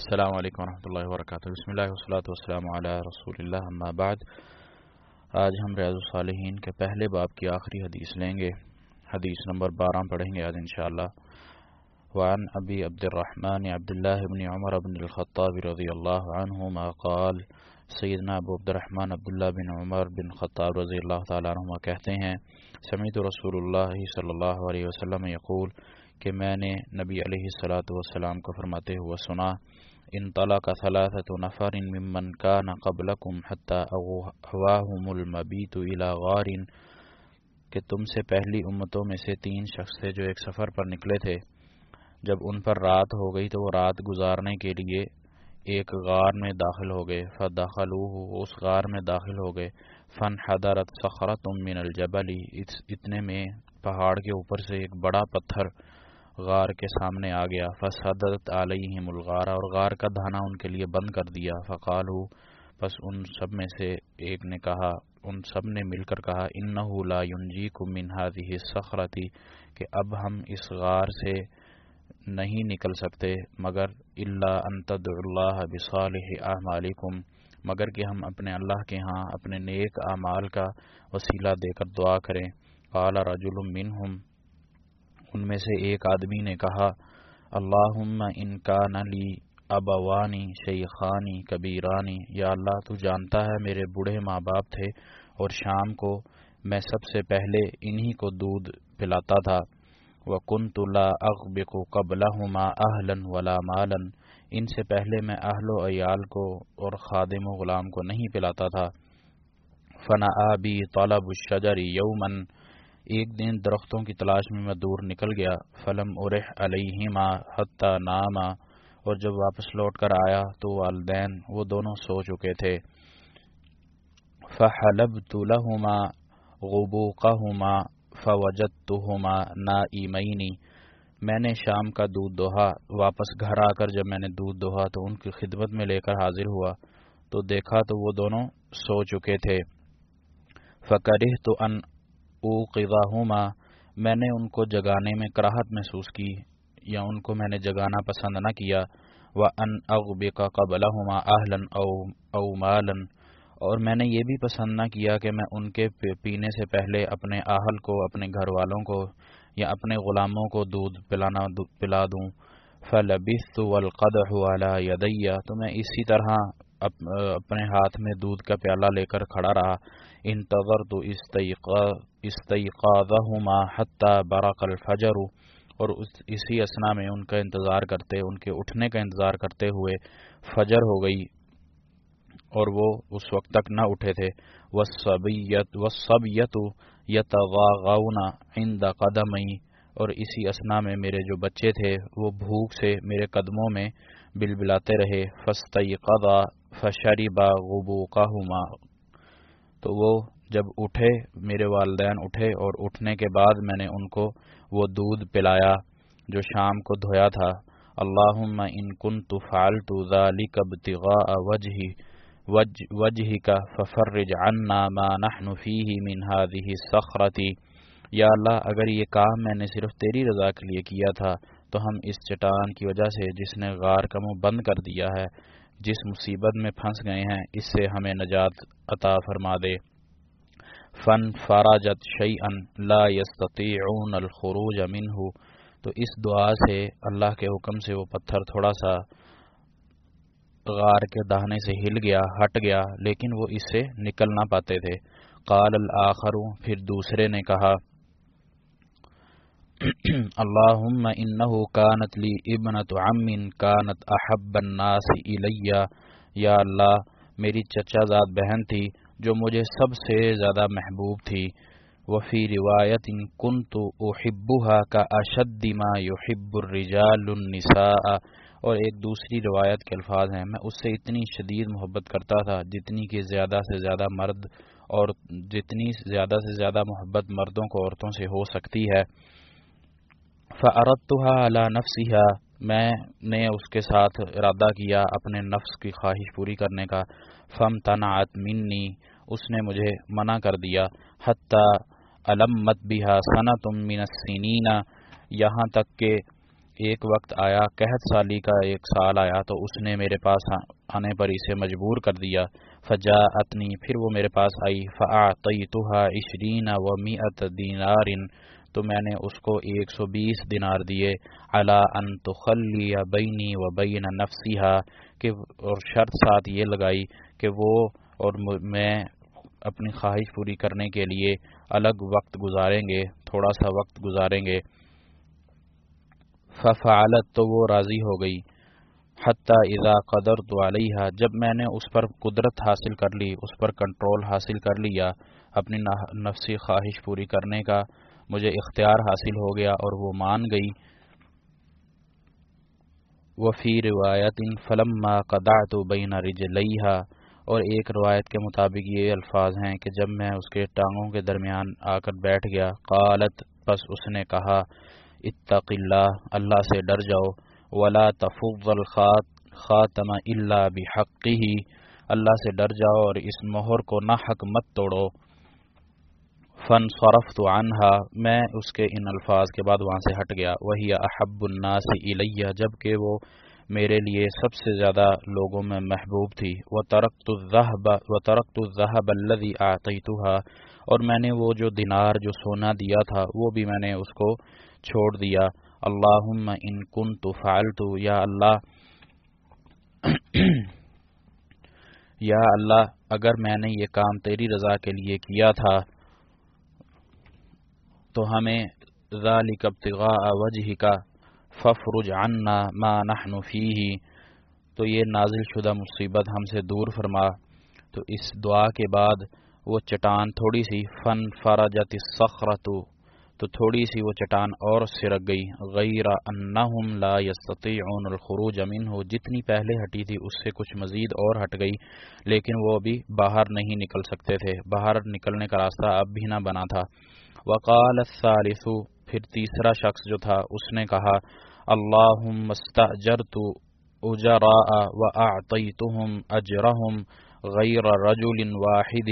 السلام علیکم ورحمۃ اللہ وبرکاتہ۔ بسم اللہ وسلۃ والسلام علیہ رسول اللہ، اما بعد۔ آج ہم ریاض الصالحین کے پہلے باب کی آخری حدیث لیں گے۔ حدیث نمبر بارہ پڑھیں گے آج انشاءاللہ۔ وعن ابی عبد الرحمن عبداللہ بن عمر بن الخطاب رضی اللہ عنہما قال، سیدنا ابو عبد الرحمن عبداللہ بن عمر بن خطاب رضی اللہ تعالیٰ عنہما کہتے ہیں، سمیت رسول اللہ صلی اللہ علیہ وسلم یقول کہ میں نے نبی علیہ السلاۃ والسلام کو فرماتے ہوئے سنا ان طلاق ثلاثة نفر ممن كان قبلكم حتى اغواهم المبيت الى غار کہ تم سے پہلی امتوں میں سے تین شخص تھے جو ایک سفر پر نکلے تھے۔ جب ان پر رات ہو گئی تو وہ رات گزارنے کے لیے ایک غار میں داخل ہو گئے۔ فدخلوه اس غار میں داخل ہو گئے۔ فن حضرت سخرت من الجبل۔ اتنے میں پہاڑ کے اوپر سے ایک بڑا پتھر غار کے سامنے آ گیا۔ فصدت علیہم الغار اور غار کا دھانا ان کے لیے بند کر دیا۔ فقالو پس ان سب میں سے ایک نے کہا، ان سب نے مل کر کہا انہو لا ینجیکم من هذه الصخرتی کہ اب ہم اس غار سے نہیں نکل سکتے، مگر الا ان تدعوا اللہ بصالح اعمالکم مگر کہ ہم اپنے اللہ کے ہاں اپنے نیک اعمال کا وسیلہ دے کر دعا کریں۔ قال رجل منہم ان میں سے ایک آدمی نے کہا اللہ ان کا نلی ابوانی شیخانی کبیرانی. یا اللہ، تو جانتا ہے میرے بوڑھے ماں باپ تھے اور شام کو میں سب سے پہلے انہی کو دودھ پلاتا تھا۔ وہ کن تلا اقبق قبل ہما اہلن ولا مالن ان سے پہلے میں اہل و عیال کو اور خادم و غلام کو نہیں پلاتا تھا۔ فنا آبی طالب الشجر یومن ایک دن درختوں کی تلاش میں میں دور نکل گیا۔ فلم ارح علیہما حتیٰ ناما۔ اور جب واپس لوٹ کر آیا تو والدین وہ دونوں سو چکے تھے۔ فحلب تو لہما غبو قہما فوجت تو ہما نا میں نے شام کا دودھ دوہا۔ واپس گھر آ کر جب میں نے دودھ دوہا تو ان کی خدمت میں لے کر حاضر ہوا۔ تو دیکھا تو وہ دونوں سو چکے تھے۔ فکرہ تو ان او میں نے ان کو جگانے میں کراہت محسوس کی یا ان کو میں نے جگانا پسند نہ کیا و ان اغب کا قبل اہلن او او مالن اور میں نے یہ بھی پسند نہ کیا کہ میں ان کے پینے سے پہلے اپنے اہل کو، اپنے گھر والوں کو یا اپنے غلاموں کو دودھ پلانا پلا دوں۔ فلبثت والقدح على يدي۔ تو میں اسی طرح اپنے ہاتھ میں دودھ کا پیالہ لے کر کھڑا رہا۔ انتظرت استيقاظهما حتى برق الفجر اور اسی اسنا میں ان کا انتظار کرتے، ان کے اٹھنے کا انتظار کرتے ہوئے فجر ہو گئی اور وہ اس وقت تک نہ اٹھے تھے۔ والصبیت والصبیت عند قدمی اور اسی اسنا میں میرے جو بچے تھے، وہ بھوک سے میرے قدموں میں بلبلاتے رہے۔ فاستيقظا فشربا غبوقهما تو وہ جب اٹھے، میرے والدین اٹھے اور اٹھنے کے بعد میں نے ان کو وہ دودھ پلایا جو شام کو دھویا تھا۔ اللہ ان کن تو فال تو ذالی کب تغا وجہ وجہ کا ففرج عنا ما نحن فیہ من هذه الصخرتی یا اللہ، اگر یہ کام میں نے صرف تیری رضا کے لیے کیا تھا، تو ہم اس چٹان کی وجہ سے جس نے غار کا منہ بند کر دیا ہے جس مصیبت میں پھنس گئے ہیں، اس سے ہمیں نجات عطا فرما دے۔ فن فراجت شعی ان لا يستطيعون الخروج منه، تو اس دعا سے اللہ کے حکم سے وہ پتھر تھوڑا سا غار کے دہنے سے ہل گیا، ہٹ گیا، لیکن وہ اس سے نکل نہ پاتے تھے۔ قال الاخر پھر دوسرے نے کہا اللهم انه كانت لي ابنه عم كانت احب الناس الي یا اللہ میری چچا زاد بہن تھی جو مجھے سب سے زیادہ محبوب تھی. وفی روایت ان کن تو کا اشد ما یحب الرجال النساء. اور ایک دوسری روایت کے الفاظ ہیں، میں اس سے اتنی شدید محبت کرتا تھا جتنی کہ زیادہ سے زیادہ مرد اور جتنی زیادہ سے زیادہ محبت مردوں کو عورتوں سے ہو سکتی ہے۔ فعرتها على نفسها۔ میں نے اس کے ساتھ ارادہ کیا اپنے نفس کی خواہش پوری کرنے کا۔ فم تنعت منی۔ اس نے مجھے منع کر دیا۔ حتیٰ علمت بھی صنعت من السنین یہاں تک کہ ایک وقت آیا، قحط سالی کا ایک سال آیا، تو اس نے میرے پاس آنے پر اسے مجبور کر دیا۔ فجا اتنی پھر وہ میرے پاس آئی۔ فعطیتها عشرین و میت دینار تو میں نے اس کو ایک سو بیس دینار دیے علا ان تخلی بینی و بین نفسیها کہ اور شرط ساتھ یہ لگائی کہ وہ اور میں اپنی خواہش پوری کرنے کے لیے الگ وقت گزاریں گے، تھوڑا سا وقت گزاریں گے۔ ففعلت تو وہ راضی ہو گئی۔ حتیٰ اذا قدر تو علیہ جب میں نے اس پر قدرت حاصل کر لی، اس پر کنٹرول حاصل کر لیا، اپنی نفسی خواہش پوری کرنے کا مجھے اختیار حاصل ہو گیا اور وہ مان گئی۔ وفی روایت ان فلم قدعت بین رجلیہ اور ایک روایت کے مطابق یہ الفاظ ہیں کہ جب میں اس کے ٹانگوں کے درمیان آ کر بیٹھ گیا، قالت، پس اس نے کہا، اتق اللہ اللہ سے ڈر جاؤ۔ ولا تفض الخات، خاتم اللہ بحقی ہی اللہ سے ڈر جاؤ اور اس مہر کو نہ حق مت توڑو۔ فن صرف تو عنہا، میں اس کے ان الفاظ کے بعد وہاں سے ہٹ گیا۔ وہی احب الناس الیہ جبکہ وہ میرے لیے سب سے زیادہ لوگوں میں محبوب تھی۔ وہ ترقت الذہب و ترقت الذہب الذي اعطيتها اور میں نے وہ جو دینار، جو سونا دیا تھا، وہ بھی میں نے اس کو چھوڑ دیا۔ اللہ ان کن تو فالتو یا اللہ یا اللہ، اگر میں نے یہ کام تیری رضا کے لیے کیا تھا تو ہمیں ذالک ابتغاء وجہ کا ففرج عنا ما نحن فیہ۔ تو یہ نازل شدہ مصیبت ہم سے دور فرما۔ تو اس دعا کے بعد وہ چٹان تھوڑی سی فن فرجت الصخرۃ۔ تو تھوڑی سی وہ چٹان اور سرک گئی۔ غیر انہم لا یستطیعون الخروج منه جتنی پہلے ہٹی تھی، اس سے کچھ مزید اور ہٹ گئی۔ لیکن وہ ابھی باہر نہیں نکل سکتے تھے۔ باہر نکلنے کا راستہ اب بھی نہ بنا تھا۔ وقال الثالث، پھر تیسرا شخص جو تھا، اس نے کہا، اللہم استاجرت اجراء واعطيتهم اجرهم غیر رجل واحد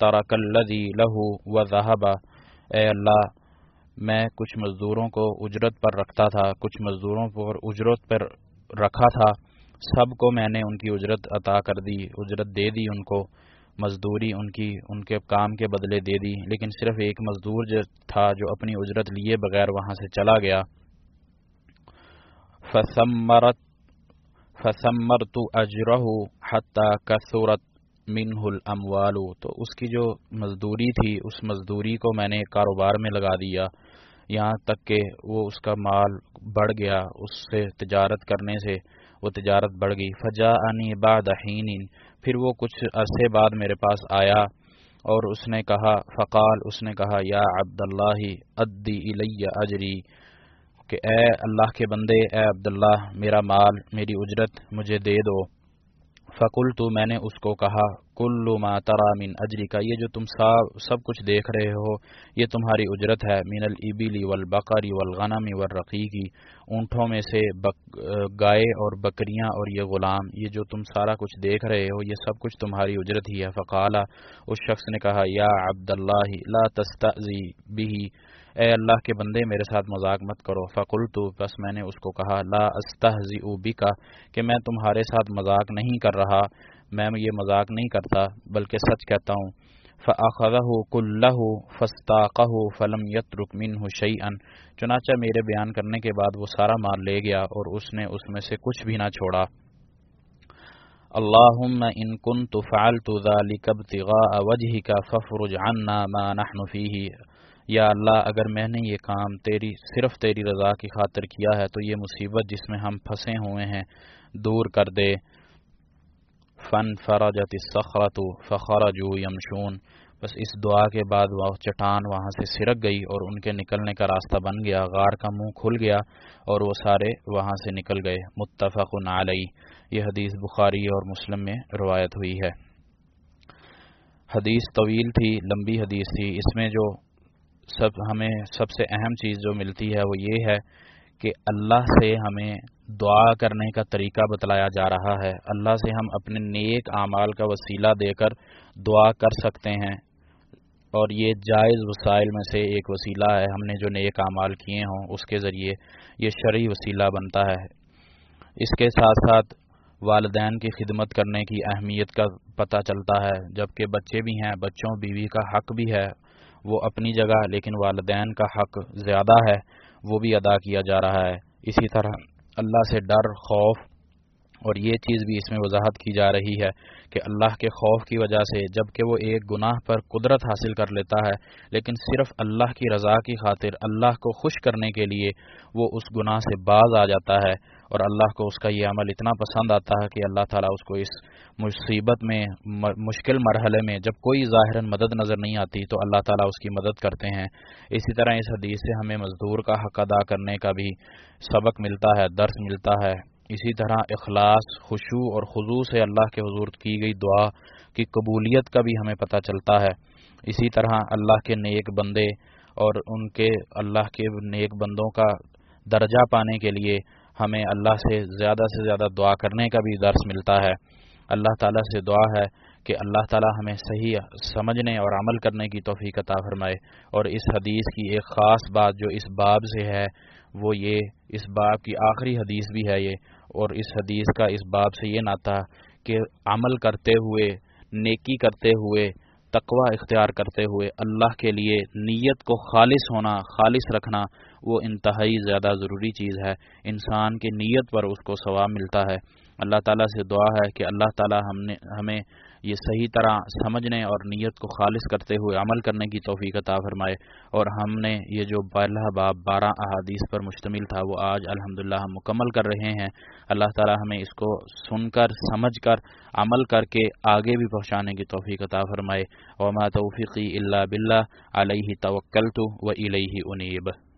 ترک الذي له وذهب اے اللہ میں کچھ مزدوروں کو اجرت پر رکھتا تھا، کچھ مزدوروں پر اجرت پر رکھا تھا۔ سب کو میں نے ان کی اجرت عطا کر دی، اجرت دے دی ان کو، مزدوری ان کی، ان کے کام کے بدلے دے دی۔ لیکن صرف ایک مزدور جو تھا جو اپنی اجرت لیے بغیر وہاں سے چلا گیا۔ فثمرت فثمرت اجرہ حتی کثرت منہ الاموال، تو اس کی جو مزدوری تھی، اس مزدوری کو میں نے کاروبار میں لگا دیا۔ یہاں تک کہ وہ اس کا مال بڑھ گیا، اس سے تجارت کرنے سے وہ تجارت بڑھ گئی۔ فجا انی حین پھر وہ کچھ عرصے بعد میرے پاس آیا اور اس نے کہا، فقال، اس نے کہا، یا عبداللہ، ادی الیہ اجری، کہ اے اللہ کے بندے، اے عبداللہ، میرا مال، میری اجرت مجھے دے دو۔ فکل تو میں نے اس کو کہا کل ما ترا من اجری کا یہ جو تم سب کچھ دیکھ رہے ہو، یہ تمہاری اجرت ہے، من البلی والبقری والغنم والرقی کی اونٹوں میں سے گائے اور بکریاں اور یہ غلام، یہ جو تم سارا کچھ دیکھ رہے ہو، یہ سب کچھ تمہاری اجرت ہی ہے۔ فقالا، اس شخص نے کہا، یا عبداللہ، لا تستعزی بھی اے اللہ کے بندے، میرے ساتھ مذاق مت کرو۔ فقل تو بس میں نے اس کو کہا، لا استحزی اوبی کا کہ میں تمہارے ساتھ مذاق نہیں کر رہا۔ میں یہ مذاق نہیں کرتا، بلکہ سچ کہتا ہوں۔ فاخذہ کلہ فستاقہ فلم یت رکمن شعیً چنانچہ میرے بیان کرنے کے بعد وہ سارا مال لے گیا اور اس نے اس میں سے کچھ بھی نہ چھوڑا۔ اللہم ان کنت فعلت ذلك ابتغاء وجهك ففرج عنا ما نحن فيه یا اللہ، اگر میں نے یہ کام تیری، صرف تیری رضا کی خاطر کیا ہے، تو یہ مصیبت جس میں ہم پھنسے ہوئے ہیں، دور کر دے۔ فن فرجت سخرت فخرج یمشون بس اس دعا کے بعد وہ چٹان وہاں سے سرک گئی اور ان کے نکلنے کا راستہ بن گیا۔ غار کا منہ کھل گیا اور وہ سارے وہاں سے نکل گئے۔ متفق علی یہ حدیث بخاری اور مسلم میں روایت ہوئی ہے۔ حدیث طویل تھی، لمبی حدیث تھی۔ اس میں جو سب ہمیں سب سے اہم چیز جو ملتی ہے وہ یہ ہے کہ اللہ سے ہمیں دعا کرنے کا طریقہ بتلایا جا رہا ہے۔ اللہ سے ہم اپنے نیک اعمال کا وسیلہ دے کر دعا کر سکتے ہیں۔ اور یہ جائز وسائل میں سے ایک وسیلہ ہے۔ ہم نے جو نیک اعمال کیے ہوں، اس کے ذریعے یہ شرعی وسیلہ بنتا ہے۔ اس کے ساتھ ساتھ والدین کی خدمت کرنے کی اہمیت کا پتہ چلتا ہے۔ جبکہ بچے بھی ہیں، بچوں بیوی کا حق بھی ہے۔ وہ اپنی جگہ، لیکن والدین کا حق زیادہ ہے۔ وہ بھی ادا کیا جا رہا ہے۔ اسی طرح اللہ سے ڈر خوف اور یہ چیز بھی اس میں وضاحت کی جا رہی ہے کہ اللہ کے خوف کی وجہ سے جبکہ وہ ایک گناہ پر قدرت حاصل کر لیتا ہے، لیکن صرف اللہ کی رضا کی خاطر اللہ کو خوش کرنے کے لیے وہ اس گناہ سے باز آ جاتا ہے اور اللہ کو اس کا یہ عمل اتنا پسند آتا ہے کہ اللہ تعالیٰ اس کو اس مصیبت میں مشکل مرحلے میں جب کوئی ظاہر مدد نظر نہیں آتی تو اللہ تعالیٰ اس کی مدد کرتے ہیں۔ اسی طرح اس حدیث سے ہمیں مزدور کا حق ادا کرنے کا بھی سبق ملتا ہے، درس ملتا ہے۔ اسی طرح اخلاص خوشو اور خضو سے اللہ کے حضور کی گئی دعا کی قبولیت کا بھی ہمیں پتہ چلتا ہے۔ اسی طرح اللہ کے نیک بندے اور ان کے اللہ کے نیک بندوں کا درجہ پانے کے لیے ہمیں اللہ سے زیادہ سے زیادہ دعا کرنے کا بھی درس ملتا ہے۔ اللہ تعالیٰ سے دعا ہے کہ اللہ تعالیٰ ہمیں صحیح سمجھنے اور عمل کرنے کی توفیق عطا فرمائے۔ اور اس حدیث کی ایک خاص بات جو اس باب سے ہے وہ یہ اس باب کی آخری حدیث بھی ہے یہ، اور اس حدیث کا اس باب سے یہ ناتا کہ عمل کرتے ہوئے، نیکی کرتے ہوئے، تقوی اختیار کرتے ہوئے اللہ کے لیے نیت کو خالص ہونا، خالص رکھنا وہ انتہائی زیادہ ضروری چیز ہے۔ انسان کی نیت پر اس کو ثواب ملتا ہے۔ اللہ تعالیٰ سے دعا ہے کہ اللہ تعالیٰ ہم نے، ہمیں یہ صحیح طرح سمجھنے اور نیت کو خالص کرتے ہوئے عمل کرنے کی توفیق عطا فرمائے۔ اور ہم نے یہ جو پہلا باب، بارہ احادیث پر مشتمل تھا، وہ آج الحمد ہم مکمل کر رہے ہیں۔ اللہ تعالی ہمیں اس کو سن کر، سمجھ کر، عمل کر کے آگے بھی پہنچانے کی توفیق عطا فرمائے۔ اور توفیقی اللہ بلّہ علیہ توکل تو و علیہ انیب